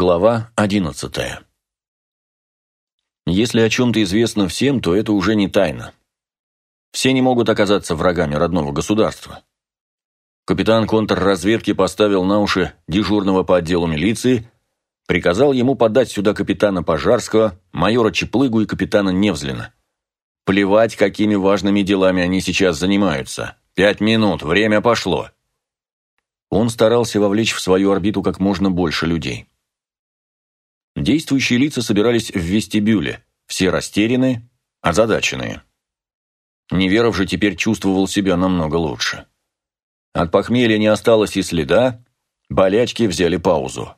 Глава одиннадцатая. Если о чем-то известно всем, то это уже не тайна. Все не могут оказаться врагами родного государства. Капитан контрразведки поставил на уши дежурного по отделу милиции, приказал ему подать сюда капитана Пожарского, майора Чеплыгу и капитана Невзлина. Плевать, какими важными делами они сейчас занимаются. Пять минут, время пошло. Он старался вовлечь в свою орбиту как можно больше людей. Действующие лица собирались в вестибюле, все растерянные, озадаченные. Неверов же теперь чувствовал себя намного лучше. От похмелья не осталось и следа, болячки взяли паузу.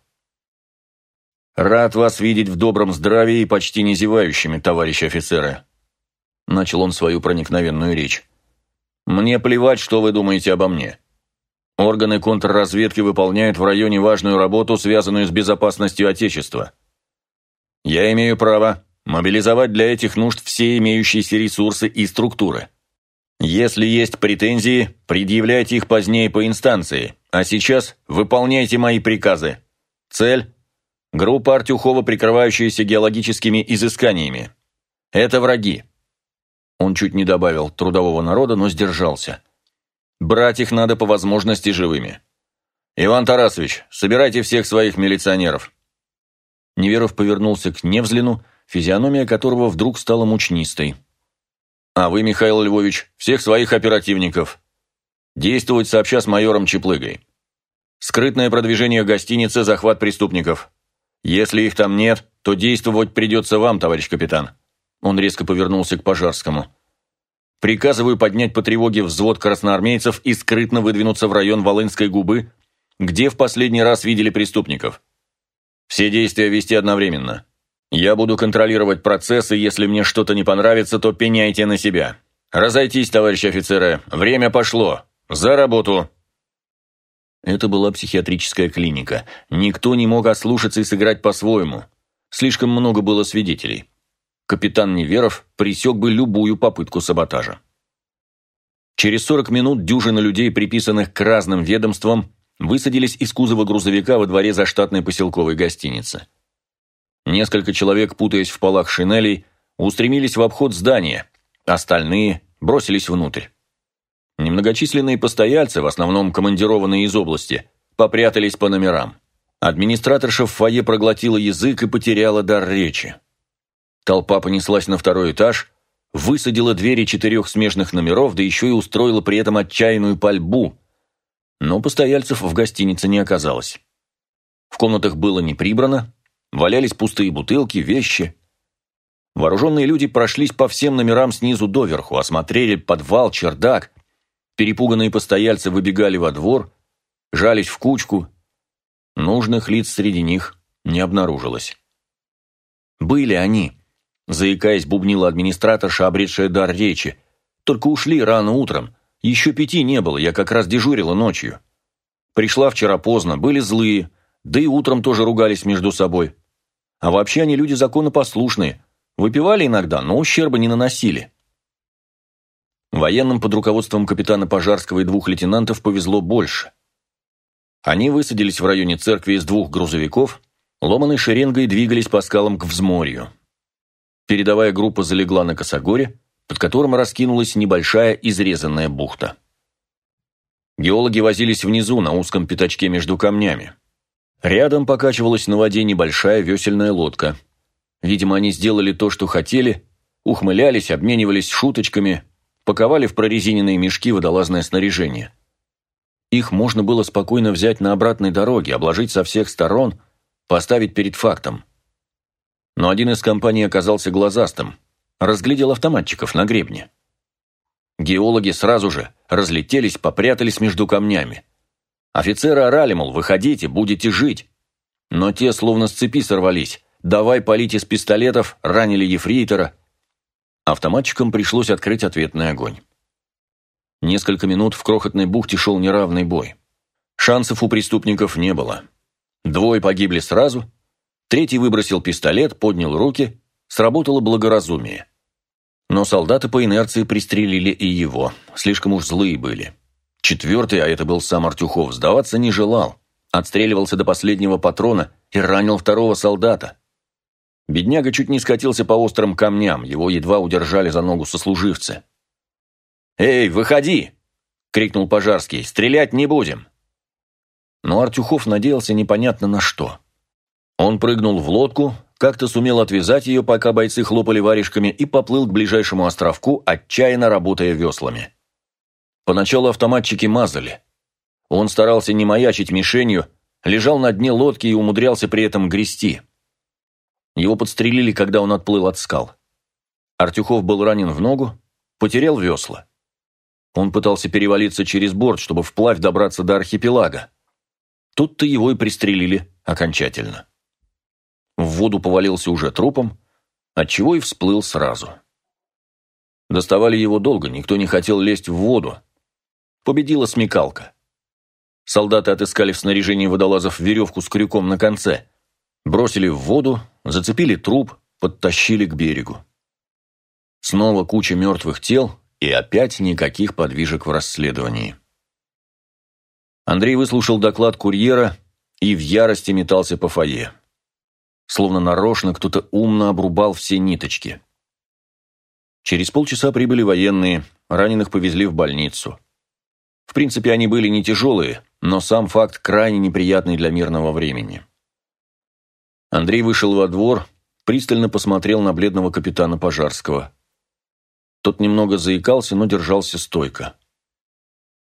«Рад вас видеть в добром здравии и почти не зевающими, товарищи офицеры», начал он свою проникновенную речь. «Мне плевать, что вы думаете обо мне. Органы контрразведки выполняют в районе важную работу, связанную с безопасностью Отечества. Я имею право мобилизовать для этих нужд все имеющиеся ресурсы и структуры. Если есть претензии, предъявляйте их позднее по инстанции, а сейчас выполняйте мои приказы. Цель – группа Артюхова, прикрывающаяся геологическими изысканиями. Это враги. Он чуть не добавил трудового народа, но сдержался. Брать их надо по возможности живыми. Иван Тарасович, собирайте всех своих милиционеров. Неверов повернулся к Невзлину, физиономия которого вдруг стала мучнистой. «А вы, Михаил Львович, всех своих оперативников. Действовать сообща с майором Чеплыгой. Скрытное продвижение гостиницы, захват преступников. Если их там нет, то действовать придется вам, товарищ капитан». Он резко повернулся к Пожарскому. «Приказываю поднять по тревоге взвод красноармейцев и скрытно выдвинуться в район Волынской губы, где в последний раз видели преступников. Все действия вести одновременно. Я буду контролировать процессы, если мне что-то не понравится, то пеняйте на себя. Разойтись, товарищи офицеры, время пошло. За работу!» Это была психиатрическая клиника. Никто не мог ослушаться и сыграть по-своему. Слишком много было свидетелей. Капитан Неверов пресек бы любую попытку саботажа. Через 40 минут дюжина людей, приписанных к разным ведомствам, высадились из кузова грузовика во дворе заштатной поселковой гостиницы. Несколько человек, путаясь в полах шинелей, устремились в обход здания, остальные бросились внутрь. Немногочисленные постояльцы, в основном командированные из области, попрятались по номерам. Администраторша в фойе проглотила язык и потеряла дар речи. Толпа понеслась на второй этаж, высадила двери четырех смежных номеров, да еще и устроила при этом отчаянную пальбу, но постояльцев в гостинице не оказалось. В комнатах было не прибрано, валялись пустые бутылки, вещи. Вооруженные люди прошлись по всем номерам снизу доверху, осмотрели подвал, чердак. Перепуганные постояльцы выбегали во двор, жались в кучку. Нужных лиц среди них не обнаружилось. Были они, заикаясь, бубнила администраторша, обретшая дар речи. Только ушли рано утром, еще пяти не было, я как раз дежурила ночью. Пришла вчера поздно, были злые, да и утром тоже ругались между собой. А вообще они люди законопослушные. Выпивали иногда, но ущерба не наносили. Военным под руководством капитана Пожарского и двух лейтенантов повезло больше. Они высадились в районе церкви из двух грузовиков, ломаной шеренгой двигались по скалам к взморью. Передовая группа залегла на Косогоре, под которым раскинулась небольшая изрезанная бухта. Геологи возились внизу, на узком пятачке между камнями. Рядом покачивалась на воде небольшая весельная лодка. Видимо, они сделали то, что хотели, ухмылялись, обменивались шуточками, паковали в прорезиненные мешки водолазное снаряжение. Их можно было спокойно взять на обратной дороге, обложить со всех сторон, поставить перед фактом. Но один из компаний оказался глазастым – разглядел автоматчиков на гребне. Геологи сразу же разлетелись, попрятались между камнями. Офицеры орали, мол, выходите, будете жить. Но те словно с цепи сорвались. Давай палить из пистолетов, ранили ефрейтора. Автоматчикам пришлось открыть ответный огонь. Несколько минут в крохотной бухте шел неравный бой. Шансов у преступников не было. Двое погибли сразу, третий выбросил пистолет, поднял руки, сработало благоразумие. Но солдаты по инерции пристрелили и его, слишком уж злые были. Четвертый, а это был сам Артюхов, сдаваться не желал. отстреливался до последнего патрона и ранил второго солдата. Бедняга чуть не скатился по острым камням, его едва удержали за ногу сослуживцы. «Эй, выходи!» — крикнул Пожарский. «Стрелять не будем!» Но Артюхов надеялся непонятно на что. Он прыгнул в лодку, как-то сумел отвязать ее, пока бойцы хлопали варежками, и поплыл к ближайшему островку, отчаянно работая веслами. Поначалу автоматчики мазали. Он старался не маячить мишенью, лежал на дне лодки и умудрялся при этом грести. Его подстрелили, когда он отплыл от скал. Артюхов был ранен в ногу, потерял весла. Он пытался перевалиться через борт, чтобы вплавь добраться до архипелага. Тут-то его и пристрелили окончательно. В воду повалился уже трупом, отчего и всплыл сразу. Доставали его долго, никто не хотел лезть в воду. Победила смекалка. Солдаты отыскали в снаряжении водолазов веревку с крюком на конце, бросили в воду, зацепили труп, подтащили к берегу. Снова куча мертвых тел и опять никаких подвижек в расследовании. Андрей выслушал доклад курьера и в ярости метался по фойе. Словно нарочно кто-то умно обрубал все ниточки. Через полчаса прибыли военные, раненых повезли в больницу. В принципе, они были не тяжелые, но сам факт крайне неприятный для мирного времени. Андрей вышел во двор, пристально посмотрел на бледного капитана Пожарского. Тот немного заикался, но держался стойко.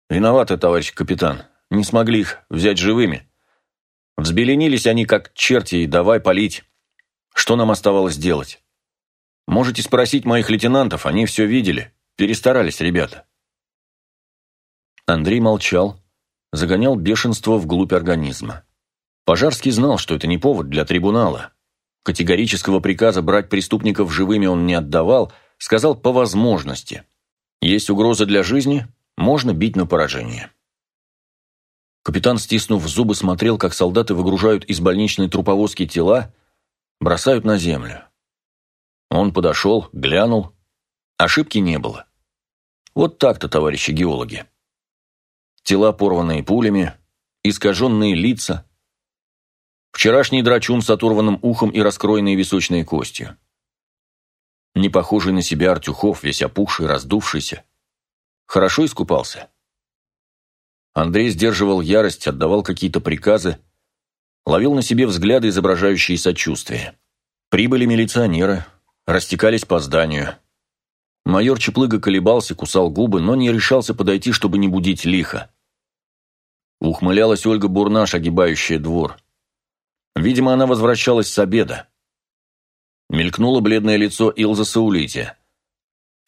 «Виноваты, товарищ капитан. Не смогли их взять живыми. Взбеленились они, как черти, и давай палить. Что нам оставалось делать? Можете спросить моих лейтенантов, они все видели. Перестарались ребята». Андрей молчал, загонял бешенство вглубь организма. Пожарский знал, что это не повод для трибунала. Категорического приказа брать преступников живыми он не отдавал, сказал по возможности. Есть угроза для жизни, можно бить на поражение. Капитан, стиснув зубы, смотрел, как солдаты выгружают из больничной труповозки тела, бросают на землю. Он подошел, глянул. Ошибки не было. Вот так-то, товарищи геологи. Тела, порванные пулями, искаженные лица, Вчерашний драчун с оторванным ухом и раскроенной височной костью. Не похожий на себя Артюхов, весь опухший, раздувшийся. Хорошо искупался. Андрей сдерживал ярость, отдавал какие-то приказы, ловил на себе взгляды, изображающие сочувствие. Прибыли милиционеры, растекались по зданию. Майор Чеплыга колебался, кусал губы, но не решался подойти, чтобы не будить лихо. Ухмылялась Ольга Бурнаш, огибающая двор. Видимо, она возвращалась с обеда. Мелькнуло бледное лицо Илза Саулити.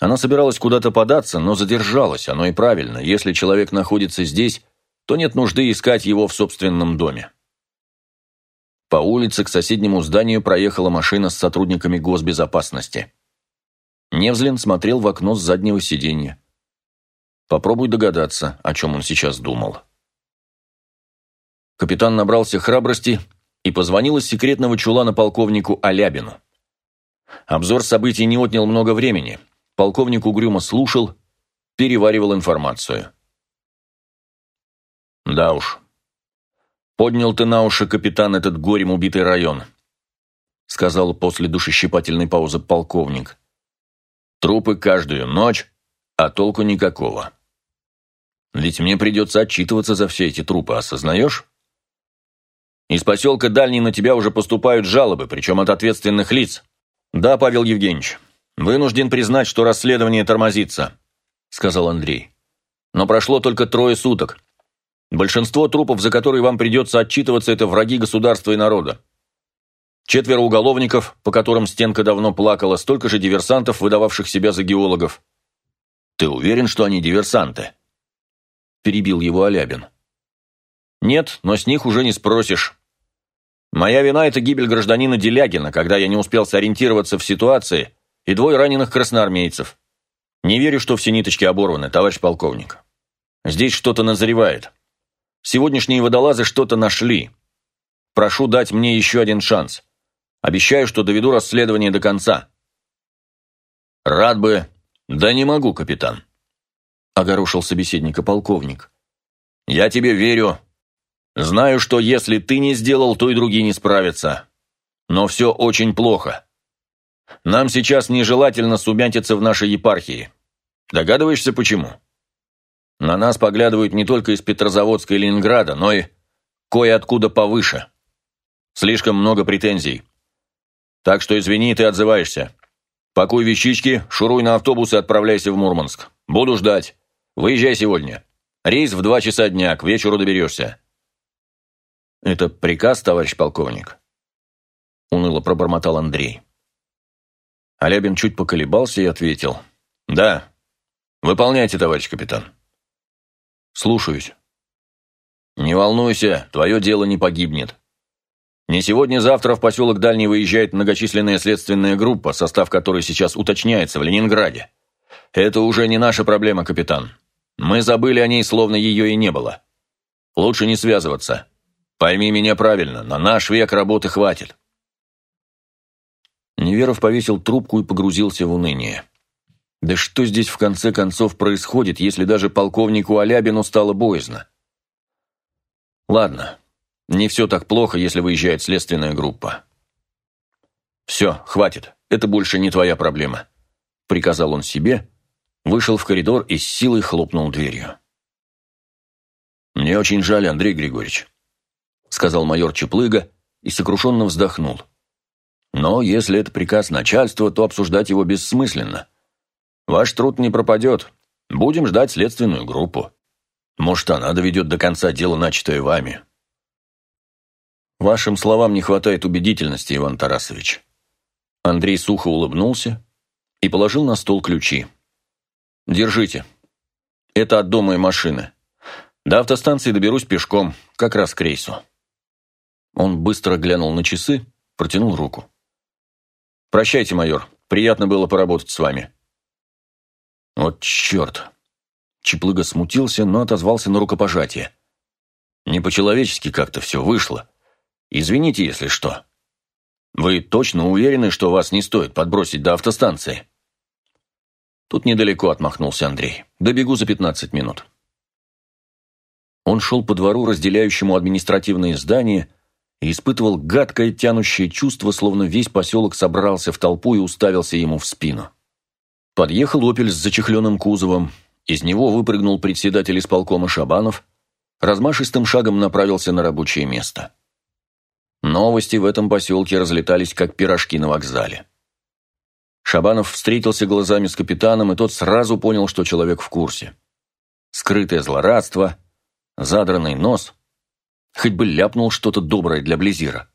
Она собиралась куда-то податься, но задержалась, оно и правильно. Если человек находится здесь, то нет нужды искать его в собственном доме. По улице к соседнему зданию проехала машина с сотрудниками госбезопасности. Невзлин смотрел в окно с заднего сиденья. Попробуй догадаться, о чем он сейчас думал. Капитан набрался храбрости и позвонил из секретного чулана полковнику Алябину. Обзор событий не отнял много времени. Полковник угрюмо слушал, переваривал информацию. «Да уж. Поднял ты на уши, капитан, этот горем убитый район», сказал после душещипательной паузы полковник. «Трупы каждую ночь, а толку никакого. Ведь мне придется отчитываться за все эти трупы, осознаешь?» Из поселка Дальний на тебя уже поступают жалобы, причем от ответственных лиц. Да, Павел Евгеньевич, вынужден признать, что расследование тормозится, сказал Андрей. Но прошло только трое суток. Большинство трупов, за которые вам придется отчитываться, это враги государства и народа. Четверо уголовников, по которым Стенка давно плакала, столько же диверсантов, выдававших себя за геологов. Ты уверен, что они диверсанты? Перебил его Алябин. Нет, но с них уже не спросишь. Моя вина – это гибель гражданина Делягина, когда я не успел сориентироваться в ситуации, и двое раненых красноармейцев. Не верю, что все ниточки оборваны, товарищ полковник. Здесь что-то назревает. Сегодняшние водолазы что-то нашли. Прошу дать мне еще один шанс. Обещаю, что доведу расследование до конца. Рад бы. Да не могу, капитан. Огорошил собеседника полковник. Я тебе верю, Знаю, что если ты не сделал, то и другие не справятся. Но все очень плохо. Нам сейчас нежелательно сумятиться в нашей епархии. Догадываешься, почему? На нас поглядывают не только из Петрозаводска и Ленинграда, но и кое-откуда повыше. Слишком много претензий. Так что извини, ты отзываешься. Пакуй вещички, шуруй на автобус и отправляйся в Мурманск. Буду ждать. Выезжай сегодня. Рейс в два часа дня, к вечеру доберешься. Это приказ, товарищ полковник? Уныло пробормотал Андрей. Алябин чуть поколебался и ответил. Да. Выполняйте, товарищ капитан. Слушаюсь. Не волнуйся, твое дело не погибнет. Не сегодня-завтра в поселок Дальний выезжает многочисленная следственная группа, состав которой сейчас уточняется в Ленинграде. Это уже не наша проблема, капитан. Мы забыли о ней, словно ее и не было. Лучше не связываться. Пойми меня правильно, на наш век работы хватит. Неверов повесил трубку и погрузился в уныние. Да что здесь в конце концов происходит, если даже полковнику Алябину стало боязно? Ладно, не все так плохо, если выезжает следственная группа. «Все, хватит, это больше не твоя проблема», — приказал он себе, вышел в коридор и с силой хлопнул дверью. «Мне очень жаль, Андрей Григорьевич», — сказал майор Чеплыга и сокрушенно вздохнул. «Но если это приказ начальства, то обсуждать его бессмысленно. Ваш труд не пропадет. Будем ждать следственную группу. Может, она доведет до конца дело, начатое вами». Вашим словам не хватает убедительности, Иван Тарасович. Андрей сухо улыбнулся и положил на стол ключи. Держите. Это от дома и машины. До автостанции доберусь пешком, как раз к рейсу. Он быстро глянул на часы, протянул руку. «Прощайте, майор. Приятно было поработать с вами». «Вот черт!» Чеплыга смутился, но отозвался на рукопожатие. «Не по-человечески как-то все вышло. Извините, если что. Вы точно уверены, что вас не стоит подбросить до автостанции? Тут недалеко отмахнулся Андрей. Добегу за 15 минут. Он шел по двору, разделяющему административные здания, и испытывал гадкое тянущее чувство, словно весь поселок собрался в толпу и уставился ему в спину. Подъехал «Опель» с зачехленным кузовом, из него выпрыгнул председатель исполкома Шабанов, размашистым шагом направился на рабочее место. Новости в этом поселке разлетались, как пирожки на вокзале. Шабанов встретился глазами с капитаном, и тот сразу понял, что человек в курсе. Скрытое злорадство, задранный нос. Хоть бы ляпнул что-то доброе для Близира.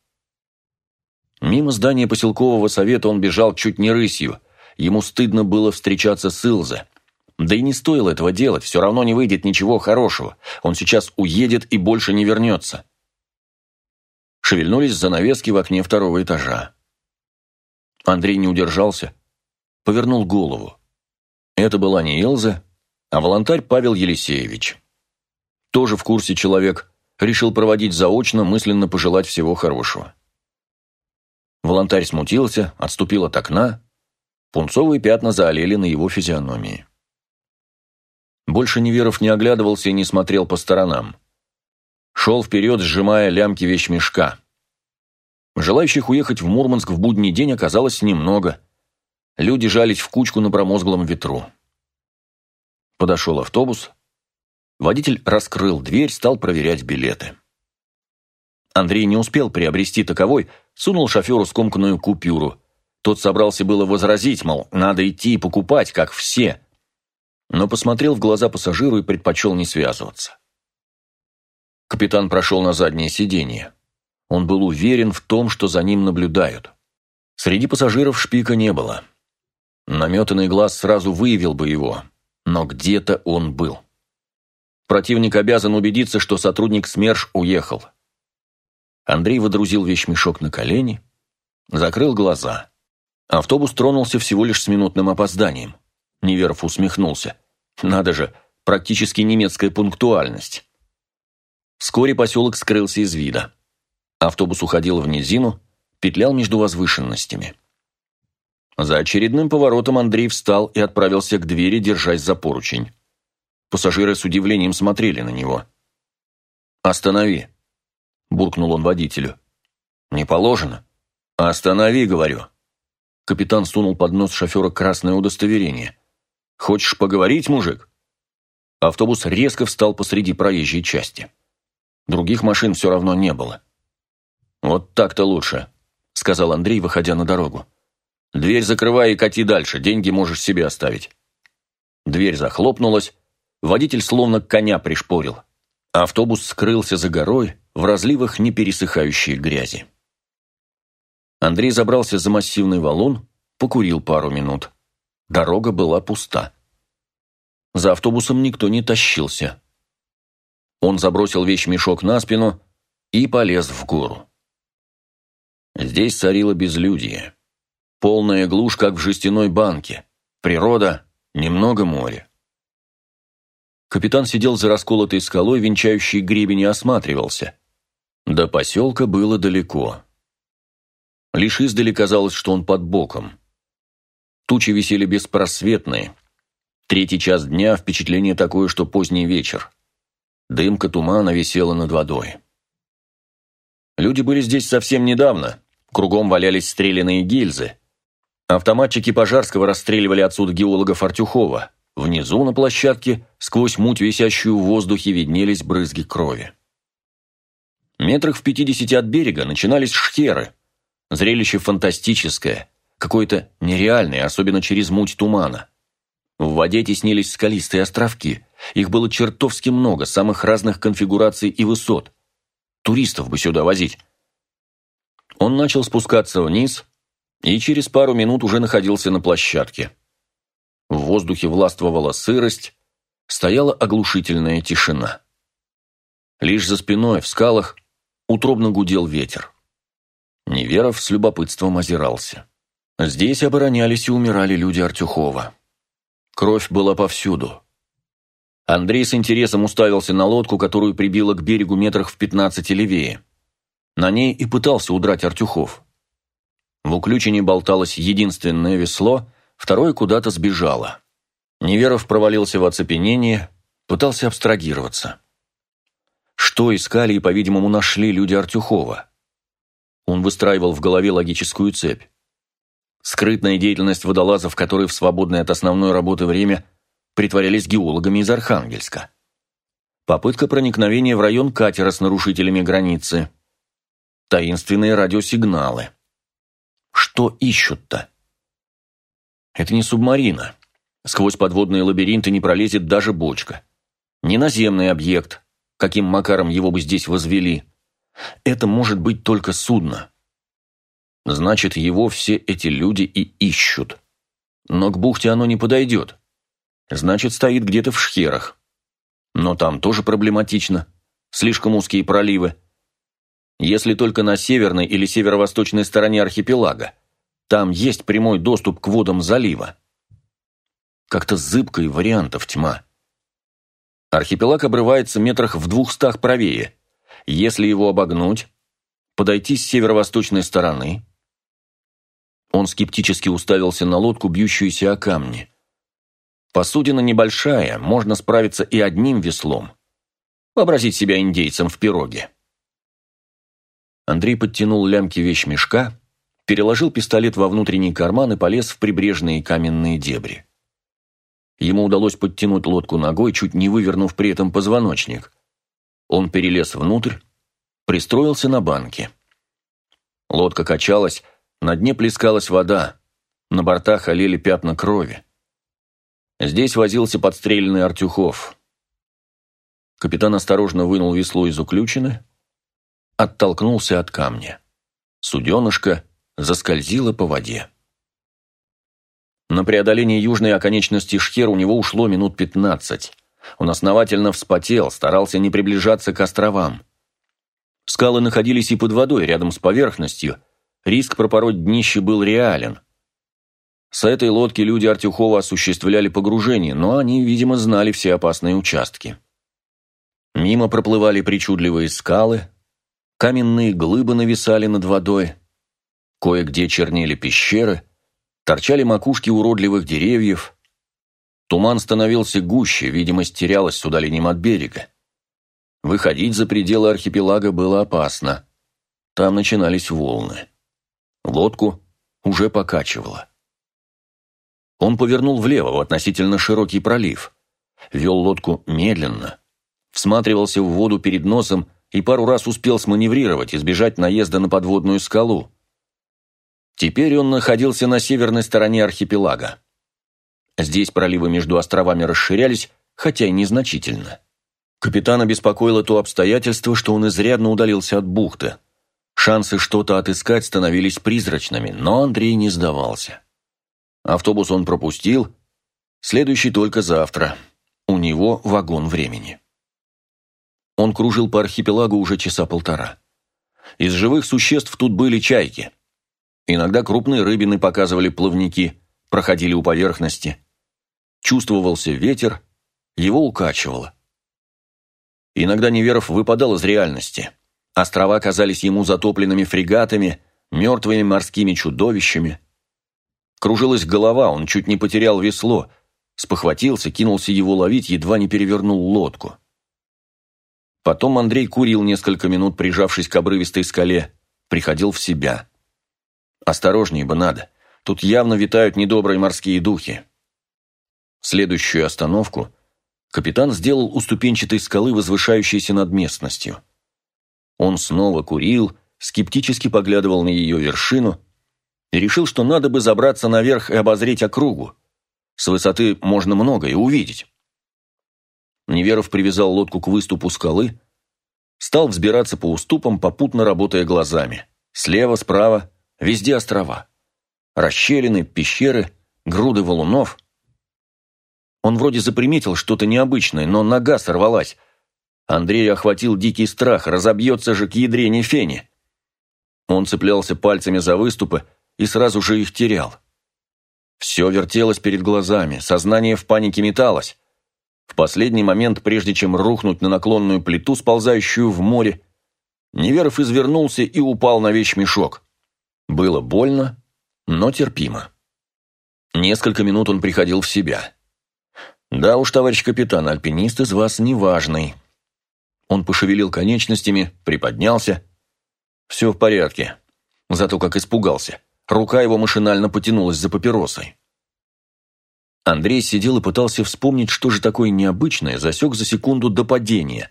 Мимо здания поселкового совета он бежал чуть не рысью. Ему стыдно было встречаться с Илзе. Да и не стоило этого делать, все равно не выйдет ничего хорошего. Он сейчас уедет и больше не вернется шевельнулись занавески в окне второго этажа. Андрей не удержался, повернул голову. Это была не Элза, а волонтарь Павел Елисеевич. Тоже в курсе человек, решил проводить заочно, мысленно пожелать всего хорошего. Волонтарь смутился, отступил от окна, пунцовые пятна заолели на его физиономии. Больше Неверов не оглядывался и не смотрел по сторонам шел вперед, сжимая лямки вещмешка. Желающих уехать в Мурманск в будний день оказалось немного. Люди жались в кучку на промозглом ветру. Подошел автобус. Водитель раскрыл дверь, стал проверять билеты. Андрей не успел приобрести таковой, сунул шоферу скомканную купюру. Тот собрался было возразить, мол, надо идти и покупать, как все. Но посмотрел в глаза пассажиру и предпочел не связываться. Капитан прошел на заднее сиденье. Он был уверен в том, что за ним наблюдают. Среди пассажиров шпика не было. Наметанный глаз сразу выявил бы его, но где-то он был. Противник обязан убедиться, что сотрудник СМЕРШ уехал. Андрей водрузил вещмешок на колени, закрыл глаза. Автобус тронулся всего лишь с минутным опозданием. Неверов усмехнулся. Надо же, практически немецкая пунктуальность. Вскоре поселок скрылся из вида. Автобус уходил в низину, петлял между возвышенностями. За очередным поворотом Андрей встал и отправился к двери, держась за поручень. Пассажиры с удивлением смотрели на него. «Останови», – буркнул он водителю. «Не положено. Останови, говорю». Капитан сунул под нос шофера красное удостоверение. «Хочешь поговорить, мужик?» Автобус резко встал посреди проезжей части. Других машин все равно не было. «Вот так-то лучше», — сказал Андрей, выходя на дорогу. «Дверь закрывай и кати дальше, деньги можешь себе оставить». Дверь захлопнулась, водитель словно коня пришпорил. Автобус скрылся за горой в разливах непересыхающей грязи. Андрей забрался за массивный валун, покурил пару минут. Дорога была пуста. За автобусом никто не тащился. Он забросил вещмешок на спину и полез в гору. Здесь царило безлюдье. Полная глушь, как в жестяной банке. Природа, немного моря. Капитан сидел за расколотой скалой, венчающей гребень, и осматривался. До поселка было далеко. Лишь издали казалось, что он под боком. Тучи висели беспросветные. Третий час дня, впечатление такое, что поздний вечер. Дымка тумана висела над водой. Люди были здесь совсем недавно. Кругом валялись стрелянные гильзы. Автоматчики Пожарского расстреливали отсюда геологов Артюхова. Внизу на площадке, сквозь муть, висящую в воздухе, виднелись брызги крови. Метрах в пятидесяти от берега начинались шхеры. Зрелище фантастическое, какое-то нереальное, особенно через муть тумана. В воде теснились скалистые островки. Их было чертовски много, самых разных конфигураций и высот. Туристов бы сюда возить. Он начал спускаться вниз и через пару минут уже находился на площадке. В воздухе властвовала сырость, стояла оглушительная тишина. Лишь за спиной, в скалах, утробно гудел ветер. Неверов с любопытством озирался. Здесь оборонялись и умирали люди Артюхова. Кровь была повсюду. Андрей с интересом уставился на лодку, которую прибило к берегу метрах в пятнадцати левее. На ней и пытался удрать Артюхов. В уключине болталось единственное весло, второе куда-то сбежало. Неверов провалился в оцепенение, пытался абстрагироваться. Что искали и, по-видимому, нашли люди Артюхова? Он выстраивал в голове логическую цепь. Скрытная деятельность водолазов, которые в свободное от основной работы время притворялись геологами из Архангельска. Попытка проникновения в район катера с нарушителями границы. Таинственные радиосигналы. Что ищут-то? Это не субмарина. Сквозь подводные лабиринты не пролезет даже бочка. Не наземный объект, каким макаром его бы здесь возвели. Это может быть только судно. Значит, его все эти люди и ищут. Но к бухте оно не подойдет. Значит, стоит где-то в шхерах. Но там тоже проблематично. Слишком узкие проливы. Если только на северной или северо-восточной стороне архипелага. Там есть прямой доступ к водам залива. Как-то зыбко вариантов тьма. Архипелаг обрывается метрах в двухстах правее. Если его обогнуть, подойти с северо-восточной стороны. Он скептически уставился на лодку, бьющуюся о камни. Посудина небольшая, можно справиться и одним веслом. Вообразить себя индейцем в пироге. Андрей подтянул лямки вещмешка, переложил пистолет во внутренний карман и полез в прибрежные каменные дебри. Ему удалось подтянуть лодку ногой, чуть не вывернув при этом позвоночник. Он перелез внутрь, пристроился на банке. Лодка качалась, на дне плескалась вода, на бортах олели пятна крови. Здесь возился подстреленный Артюхов. Капитан осторожно вынул весло из уключины, оттолкнулся от камня. Суденышко заскользило по воде. На преодоление южной оконечности Шхер у него ушло минут пятнадцать. Он основательно вспотел, старался не приближаться к островам. Скалы находились и под водой, рядом с поверхностью. Риск пропороть днище был реален. С этой лодки люди Артюхова осуществляли погружение, но они, видимо, знали все опасные участки. Мимо проплывали причудливые скалы, каменные глыбы нависали над водой, кое-где чернели пещеры – Торчали макушки уродливых деревьев. Туман становился гуще, видимость терялась сюда леним от берега. Выходить за пределы архипелага было опасно. Там начинались волны. Лодку уже покачивало. Он повернул влево в относительно широкий пролив. Вел лодку медленно. Всматривался в воду перед носом и пару раз успел сманеврировать, избежать наезда на подводную скалу. Теперь он находился на северной стороне архипелага. Здесь проливы между островами расширялись, хотя и незначительно. Капитана беспокоило то обстоятельство, что он изрядно удалился от бухты. Шансы что-то отыскать становились призрачными, но Андрей не сдавался. Автобус он пропустил, следующий только завтра. У него вагон времени. Он кружил по архипелагу уже часа полтора. Из живых существ тут были чайки. Иногда крупные рыбины показывали плавники, проходили у поверхности. Чувствовался ветер, его укачивало. Иногда Неверов выпадал из реальности. Острова казались ему затопленными фрегатами, мертвыми морскими чудовищами. Кружилась голова, он чуть не потерял весло, спохватился, кинулся его ловить, едва не перевернул лодку. Потом Андрей курил несколько минут, прижавшись к обрывистой скале, приходил в себя. Осторожнее бы надо, тут явно витают недобрые морские духи. Следующую остановку капитан сделал у ступенчатой скалы, возвышающейся над местностью. Он снова курил, скептически поглядывал на ее вершину и решил, что надо бы забраться наверх и обозреть округу. С высоты можно многое увидеть. Неверов привязал лодку к выступу скалы, стал взбираться по уступам, попутно работая глазами. Слева, справа, везде острова. Расщелины, пещеры, груды валунов. Он вроде заприметил что-то необычное, но нога сорвалась. Андрей охватил дикий страх, разобьется же к ядрене фени. Он цеплялся пальцами за выступы и сразу же их терял. Все вертелось перед глазами, сознание в панике металось. В последний момент, прежде чем рухнуть на наклонную плиту, сползающую в море, Неверов извернулся и упал на вещмешок. Было больно, но терпимо. Несколько минут он приходил в себя. «Да уж, товарищ капитан, альпинист из вас неважный». Он пошевелил конечностями, приподнялся. «Все в порядке». Зато как испугался. Рука его машинально потянулась за папиросой. Андрей сидел и пытался вспомнить, что же такое необычное засек за секунду до падения.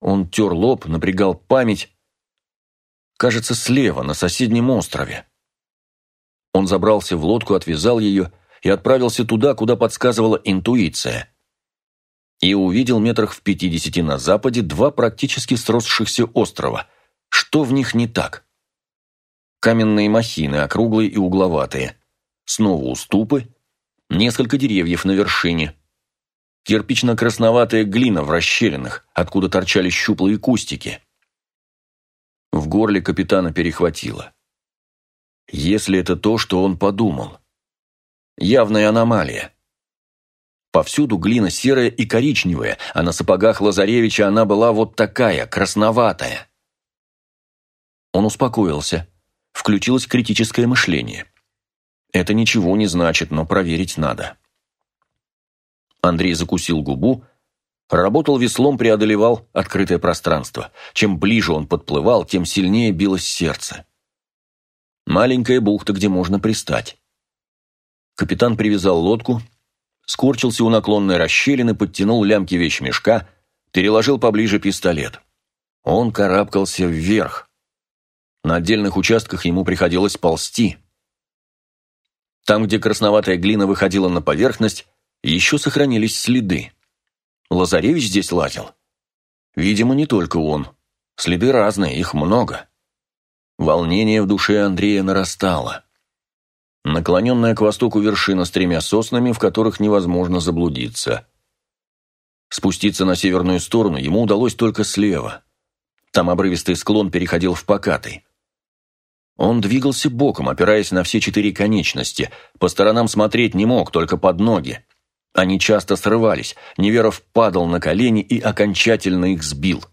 Он тер лоб, напрягал память. Кажется, слева, на соседнем острове. Он забрался в лодку, отвязал ее и отправился туда, куда подсказывала интуиция. И увидел метрах в пятидесяти на западе два практически сросшихся острова. Что в них не так? Каменные махины, округлые и угловатые. Снова уступы, несколько деревьев на вершине. Кирпично-красноватая глина в расщелинах, откуда торчали щуплые кустики. В горле капитана перехватило. Если это то, что он подумал. Явная аномалия. Повсюду глина серая и коричневая, а на сапогах Лазаревича она была вот такая, красноватая. Он успокоился включилось критическое мышление. Это ничего не значит, но проверить надо. Андрей закусил губу, работал веслом, преодолевал открытое пространство. Чем ближе он подплывал, тем сильнее билось сердце. Маленькая бухта, где можно пристать. Капитан привязал лодку, скорчился у наклонной расщелины, подтянул лямки вещмешка, переложил поближе пистолет. Он карабкался вверх. На отдельных участках ему приходилось ползти. Там, где красноватая глина выходила на поверхность, еще сохранились следы. Лазаревич здесь лазил. Видимо, не только он. Следы разные, их много. Волнение в душе Андрея нарастало. Наклоненная к востоку вершина с тремя соснами, в которых невозможно заблудиться. Спуститься на северную сторону ему удалось только слева. Там обрывистый склон переходил в покатый. Он двигался боком, опираясь на все четыре конечности. По сторонам смотреть не мог, только под ноги. Они часто срывались. Неверов падал на колени и окончательно их сбил.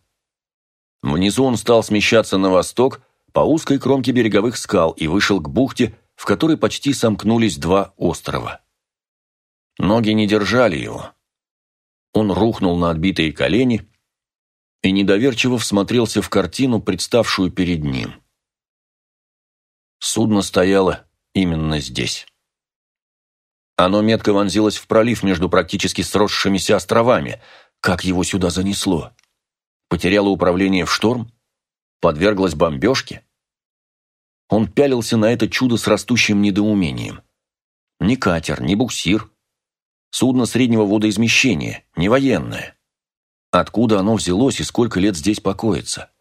Внизу он стал смещаться на восток по узкой кромке береговых скал и вышел к бухте, в которой почти сомкнулись два острова. Ноги не держали его. Он рухнул на отбитые колени, и недоверчиво всмотрелся в картину, представшую перед ним. Судно стояло именно здесь. Оно метко вонзилось в пролив между практически сросшимися островами. Как его сюда занесло? Потеряло управление в шторм? Подверглось бомбежке? Он пялился на это чудо с растущим недоумением. Ни катер, ни буксир. Судно среднего водоизмещения, не военное. Откуда оно взялось и сколько лет здесь покоится?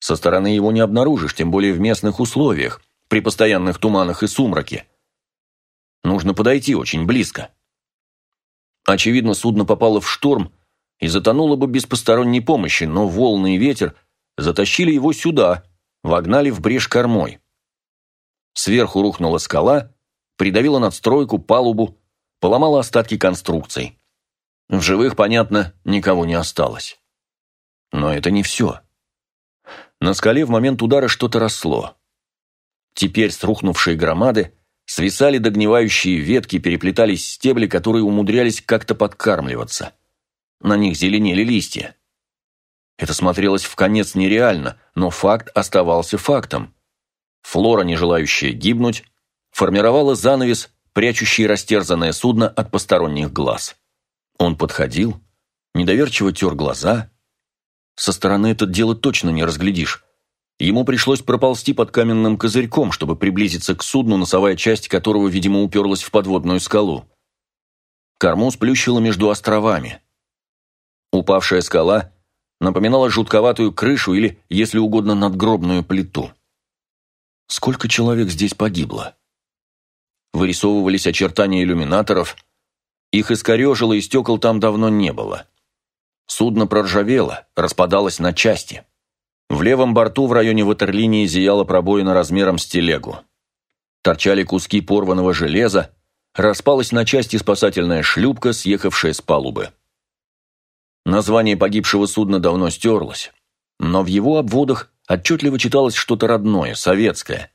Со стороны его не обнаружишь, тем более в местных условиях, при постоянных туманах и сумраке. Нужно подойти очень близко. Очевидно, судно попало в шторм и затонуло бы без посторонней помощи, но волны и ветер затащили его сюда, вогнали в брешь кормой. Сверху рухнула скала, придавила надстройку, палубу, поломала остатки конструкций. В живых, понятно, никого не осталось. Но это не все. На скале в момент удара что-то росло. Теперь с рухнувшей громады свисали догнивающие ветки, переплетались стебли, которые умудрялись как-то подкармливаться. На них зеленели листья. Это смотрелось в конец нереально, но факт оставался фактом. Флора, не желающая гибнуть, формировала занавес, прячущий растерзанное судно от посторонних глаз. Он подходил, недоверчиво тер глаза, со стороны это дело точно не разглядишь. Ему пришлось проползти под каменным козырьком, чтобы приблизиться к судну, носовая часть которого, видимо, уперлась в подводную скалу. Корму сплющило между островами. Упавшая скала напоминала жутковатую крышу или, если угодно, надгробную плиту. Сколько человек здесь погибло? Вырисовывались очертания иллюминаторов. Их искорежило, и стекол там давно не было. Судно проржавело, распадалось на части. В левом борту в районе ватерлинии зияла пробоина размером с телегу. Торчали куски порванного железа, распалась на части спасательная шлюпка, съехавшая с палубы. Название погибшего судна давно стерлось, но в его обводах отчетливо читалось что-то родное, советское.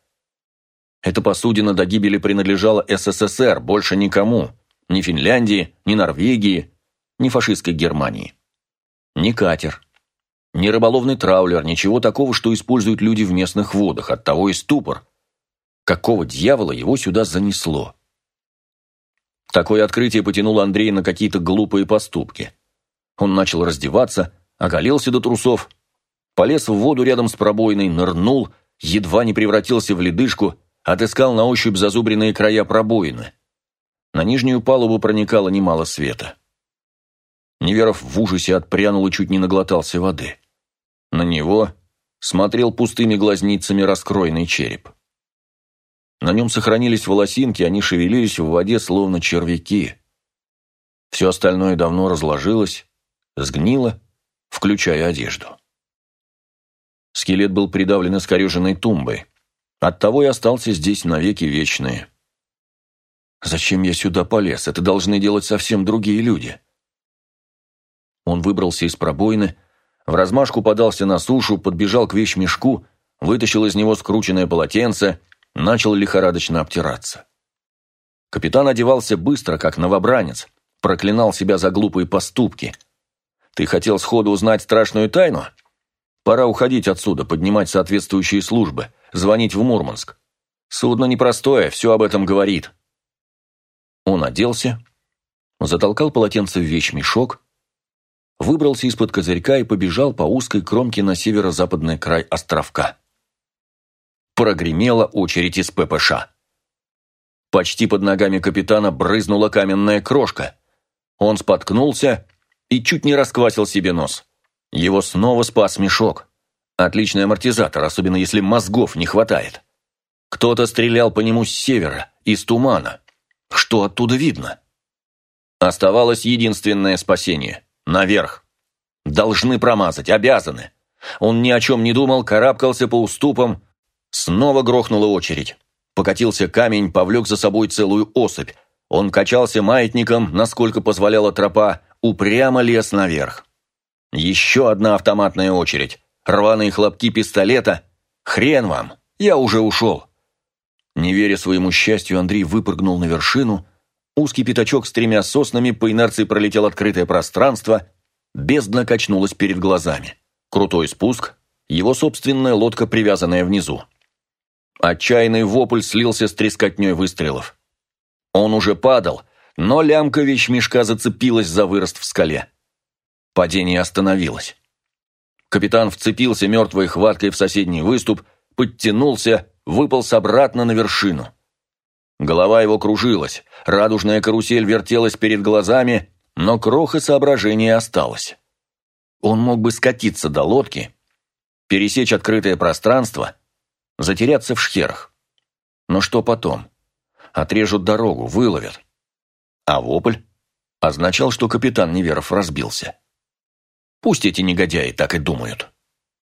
Эта посудина до гибели принадлежала СССР, больше никому, ни Финляндии, ни Норвегии, ни фашистской Германии. Ни катер, ни рыболовный траулер, ничего такого, что используют люди в местных водах, оттого и ступор. Какого дьявола его сюда занесло? Такое открытие потянуло Андрея на какие-то глупые поступки. Он начал раздеваться, оголился до трусов, полез в воду рядом с пробоиной, нырнул, едва не превратился в ледышку, отыскал на ощупь зазубренные края пробоины. На нижнюю палубу проникало немало света. Неверов в ужасе отпрянул и чуть не наглотался воды. На него смотрел пустыми глазницами раскроенный череп. На нем сохранились волосинки, они шевелились в воде, словно червяки. Все остальное давно разложилось, сгнило, включая одежду. Скелет был придавлен искореженной тумбой. Оттого и остался здесь навеки вечные. Зачем я сюда полез? Это должны делать совсем другие люди. Он выбрался из пробоины, в размашку подался на сушу, подбежал к вещмешку, вытащил из него скрученное полотенце, начал лихорадочно обтираться. Капитан одевался быстро, как новобранец, проклинал себя за глупые поступки. «Ты хотел сходу узнать страшную тайну? Пора уходить отсюда, поднимать соответствующие службы, звонить в Мурманск. Судно непростое, все об этом говорит». Он оделся, затолкал полотенце в вещмешок, выбрался из-под козырька и побежал по узкой кромке на северо-западный край островка. Прогремела очередь из ППШ. Почти под ногами капитана брызнула каменная крошка. Он споткнулся и чуть не расквасил себе нос. Его снова спас мешок. Отличный амортизатор, особенно если мозгов не хватает. Кто-то стрелял по нему с севера, из тумана. Что оттуда видно? Оставалось единственное спасение – Наверх. Должны промазать, обязаны. Он ни о чем не думал, карабкался по уступам. Снова грохнула очередь. Покатился камень, повлек за собой целую особь. Он качался маятником, насколько позволяла тропа, упрямо лез наверх. Еще одна автоматная очередь. Рваные хлопки пистолета. Хрен вам, я уже ушел. Не веря своему счастью, Андрей выпрыгнул на вершину, Узкий пятачок с тремя соснами по инерции пролетел открытое пространство, бездна качнулась перед глазами. Крутой спуск, его собственная лодка, привязанная внизу. Отчаянный вопль слился с трескотней выстрелов. Он уже падал, но лямка вещмешка зацепилась за вырост в скале. Падение остановилось. Капитан вцепился мертвой хваткой в соседний выступ, подтянулся, выполз обратно на вершину. Голова его кружилась, радужная карусель вертелась перед глазами, но кроха соображения осталось. Он мог бы скатиться до лодки, пересечь открытое пространство, затеряться в шхерах. Но что потом? Отрежут дорогу, выловят. А вопль означал, что капитан Неверов разбился. Пусть эти негодяи так и думают.